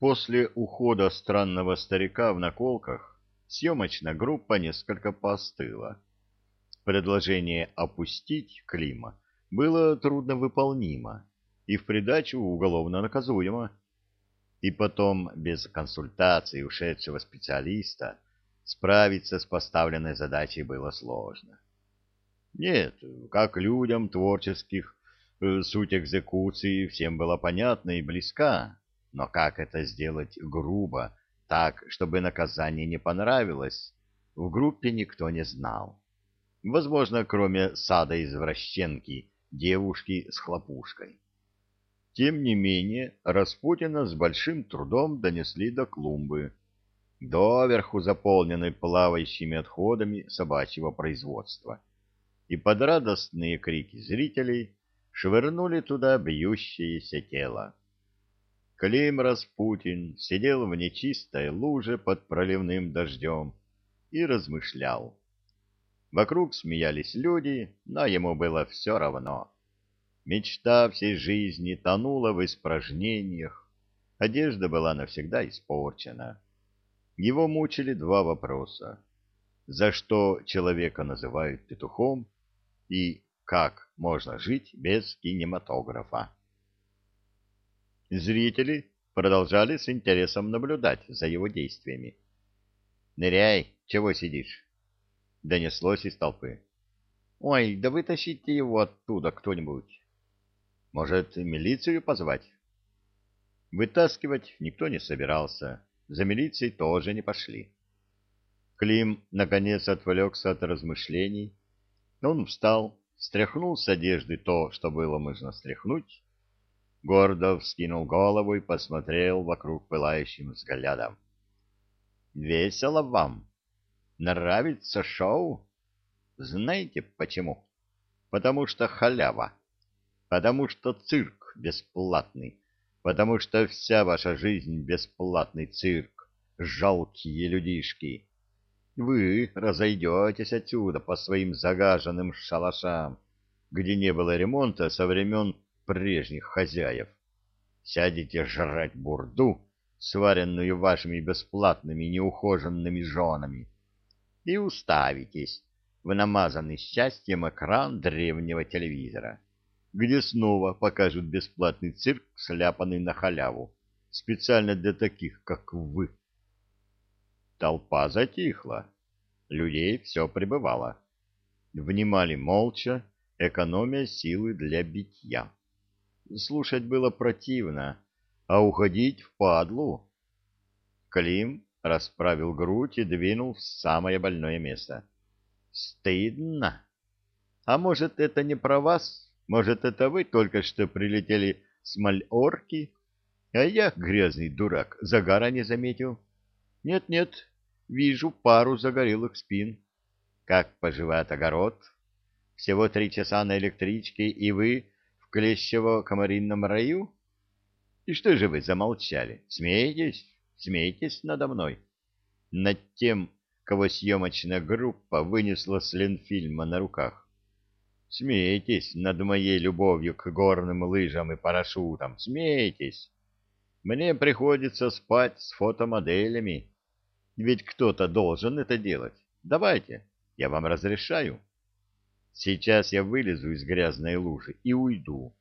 После ухода странного старика в наколках съемочная группа несколько поостыла. Предложение опустить Клима было трудновыполнимо и в придачу уголовно наказуемо. И потом, без консультации ушедшего специалиста, справиться с поставленной задачей было сложно. Нет, как людям творческих э, суть экзекуции всем была понятна и близка, но как это сделать грубо, так, чтобы наказание не понравилось, в группе никто не знал. Возможно, кроме сада извращенки, девушки с хлопушкой. Тем не менее, Распутина с большим трудом донесли до клумбы, доверху заполненной плавающими отходами собачьего производства и под радостные крики зрителей швырнули туда бьющееся тело. Клим Распутин сидел в нечистой луже под проливным дождем и размышлял. Вокруг смеялись люди, но ему было все равно. Мечта всей жизни тонула в испражнениях, одежда была навсегда испорчена. Его мучили два вопроса. За что человека называют петухом и как можно жить без кинематографа. Зрители продолжали с интересом наблюдать за его действиями. «Ныряй, чего сидишь?» — донеслось из толпы. «Ой, да вытащите его оттуда кто-нибудь. Может, милицию позвать?» Вытаскивать никто не собирался, за милицией тоже не пошли. Клим, наконец, отвлекся от размышлений. Он встал, стряхнул с одежды то, что было можно стряхнуть, гордо вскинул голову и посмотрел вокруг пылающим взглядом. «Весело вам? Нравится шоу? Знаете почему? Потому что халява, потому что цирк бесплатный, потому что вся ваша жизнь — бесплатный цирк, жалкие людишки. Вы разойдетесь отсюда по своим загаженным шалашам, где не было ремонта со времен прежних хозяев. Сядете жрать бурду, сваренную вашими бесплатными неухоженными женами, и уставитесь в намазанный счастьем экран древнего телевизора, где снова покажут бесплатный цирк, сляпанный на халяву, специально для таких, как вы. Толпа затихла, людей все пребывало. Внимали молча, экономя силы для битья. Слушать было противно, а уходить в падлу. Клим расправил грудь и двинул в самое больное место. Стыдно. А может, это не про вас? Может, это вы только что прилетели с Мальорки? А я, грязный дурак, загара не заметил. Нет-нет, вижу пару загорелых спин. Как поживает огород? Всего три часа на электричке, и вы клещево-комаринном раю? И что же вы замолчали? Смеетесь? Смеетесь надо мной? Над тем, кого съемочная группа вынесла с Ленфильма на руках. Смеетесь над моей любовью к горным лыжам и парашютам. Смеетесь. Мне приходится спать с фотомоделями. Ведь кто-то должен это делать. Давайте, я вам разрешаю. Сейчас я вылезу из грязной лужи и уйду,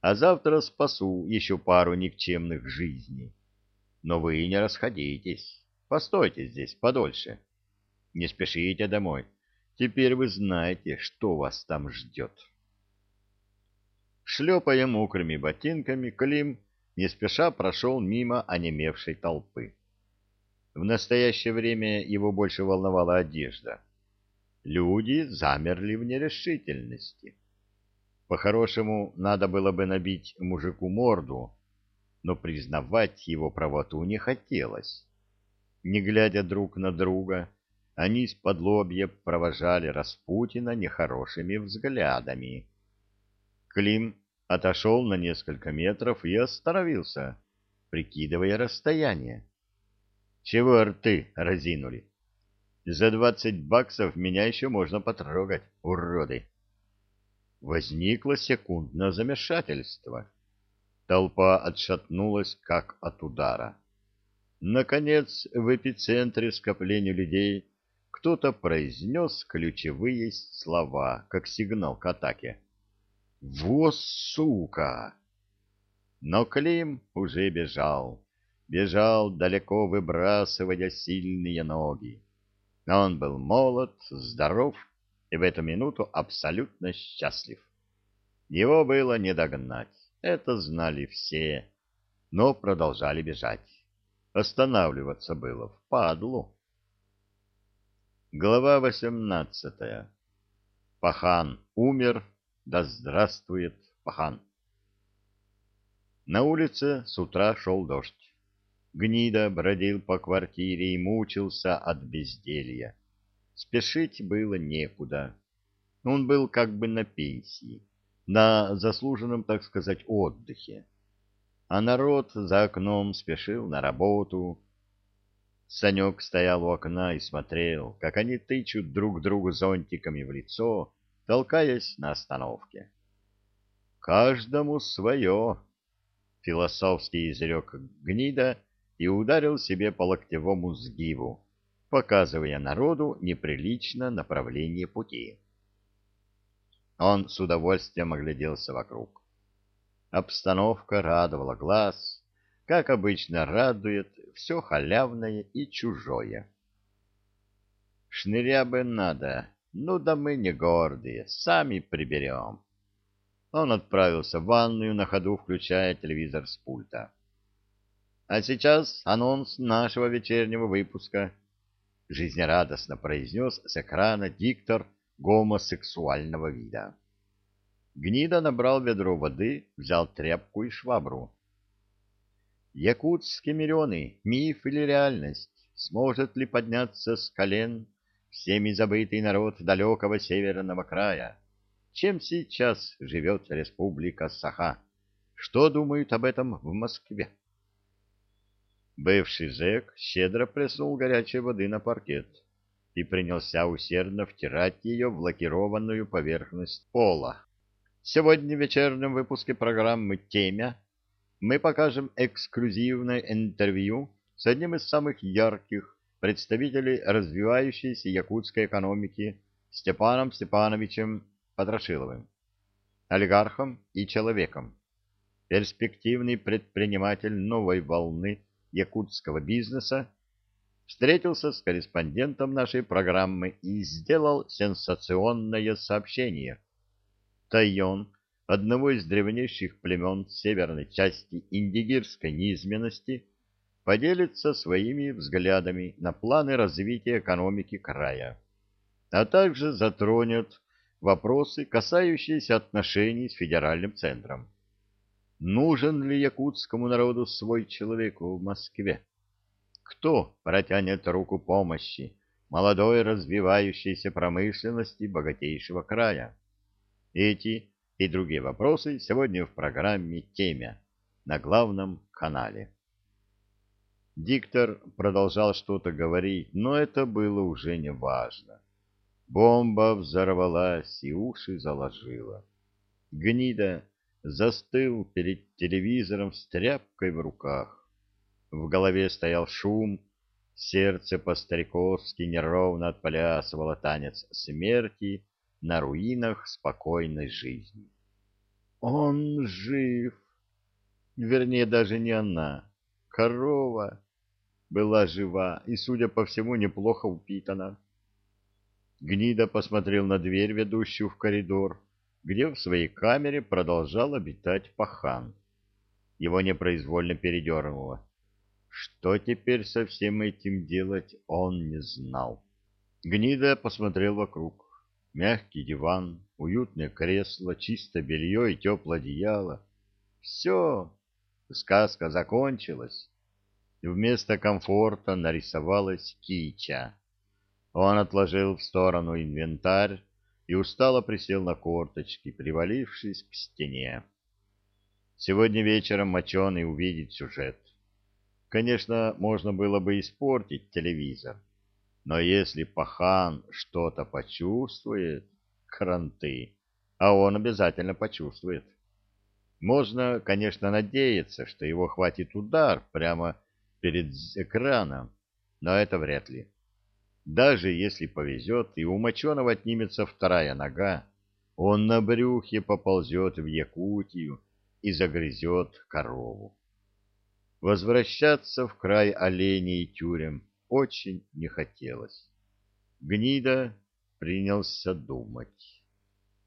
а завтра спасу еще пару никчемных жизней. Но вы не расходитесь, постойте здесь подольше. Не спешите домой, теперь вы знаете, что вас там ждет. Шлепая мокрыми ботинками, Клим не спеша прошел мимо онемевшей толпы. В настоящее время его больше волновала одежда — люди замерли в нерешительности. По-хорошему, надо было бы набить мужику морду, но признавать его правоту не хотелось. Не глядя друг на друга, они из-под лобья провожали Распутина нехорошими взглядами. Клим отошел на несколько метров и остановился, прикидывая расстояние. — Чего рты разинули? За двадцать баксов меня еще можно потрогать, уроды. Возникло секундное замешательство. Толпа отшатнулась, как от удара. Наконец, в эпицентре скопления людей кто-то произнес ключевые слова, как сигнал к атаке. «Во, сука!» Но Клим уже бежал, бежал, далеко выбрасывая сильные ноги. Он был молод, здоров и в эту минуту абсолютно счастлив. Его было не догнать, это знали все, но продолжали бежать. Останавливаться было впадлу. Глава восемнадцатая. Пахан умер, да здравствует Пахан. На улице с утра шел дождь. Гнида бродил по квартире и мучился от безделья. Спешить было некуда. Он был как бы на пенсии, на заслуженном, так сказать, отдыхе а народ за окном спешил на работу. Санек стоял у окна и смотрел, как они тычут друг другу зонтиками в лицо, толкаясь на остановке. «Каждому свое!» — философский изрек гнида и ударил себе по локтевому сгибу, показывая народу неприлично направление пути. Он с удовольствием огляделся вокруг. Обстановка радовала глаз, как обычно радует все халявное и чужое. Шныря бы надо, ну да мы не гордые, сами приберем. Он отправился в ванную, на ходу включая телевизор с пульта. А сейчас анонс нашего вечернего выпуска. Жизнерадостно произнес с экрана диктор гомосексуального вида. Гнида набрал ведро воды, взял тряпку и швабру. Якутские миллионы, миф или реальность? Сможет ли подняться с колен всеми забытый народ далекого северного края? Чем сейчас живет республика Саха? Что думают об этом в Москве? Бывший зэк щедро плеснул горячей воды на паркет и принялся усердно втирать ее в лакированную поверхность пола. Сегодня в вечернем выпуске программы «Темя» мы покажем эксклюзивное интервью с одним из самых ярких представителей развивающейся якутской экономики Степаном Степановичем Потрошиловым, олигархом и человеком. Перспективный предприниматель новой волны якутского бизнеса встретился с корреспондентом нашей программы и сделал сенсационное сообщение – Тайон, одного из древнейших племен северной части индигирской низменности, поделится своими взглядами на планы развития экономики края, а также затронет вопросы, касающиеся отношений с федеральным центром. Нужен ли якутскому народу свой человек в Москве? Кто протянет руку помощи молодой развивающейся промышленности богатейшего края? Эти и другие вопросы сегодня в программе «Темя» на главном канале. Диктор продолжал что-то говорить, но это было уже не важно. Бомба взорвалась и уши заложила. Гнида застыл перед телевизором с тряпкой в руках. В голове стоял шум, сердце по-стариковски неровно отплясывало танец смерти, на руинах спокойной жизни. Он жив. Вернее, даже не она. Корова была жива и, судя по всему, неплохо упитана. Гнида посмотрел на дверь, ведущую в коридор, где в своей камере продолжал обитать пахан. Его непроизвольно передернуло. Что теперь со всем этим делать, он не знал. Гнида посмотрел вокруг. Мягкий диван, уютное кресло, чистое белье и теплое одеяло. Все, сказка закончилась. Вместо комфорта нарисовалась кича. Он отложил в сторону инвентарь и устало присел на корточки, привалившись к стене. Сегодня вечером моченый увидит сюжет. Конечно, можно было бы испортить телевизор, но если пахан что-то почувствует, кранты, а он обязательно почувствует. Можно, конечно, надеяться, что его хватит удар прямо перед экраном, но это вряд ли. Даже если повезет, и у моченого отнимется вторая нога, он на брюхе поползет в Якутию и загрызет корову. Возвращаться в край оленей и тюрем очень не хотелось. Гнида принялся думать.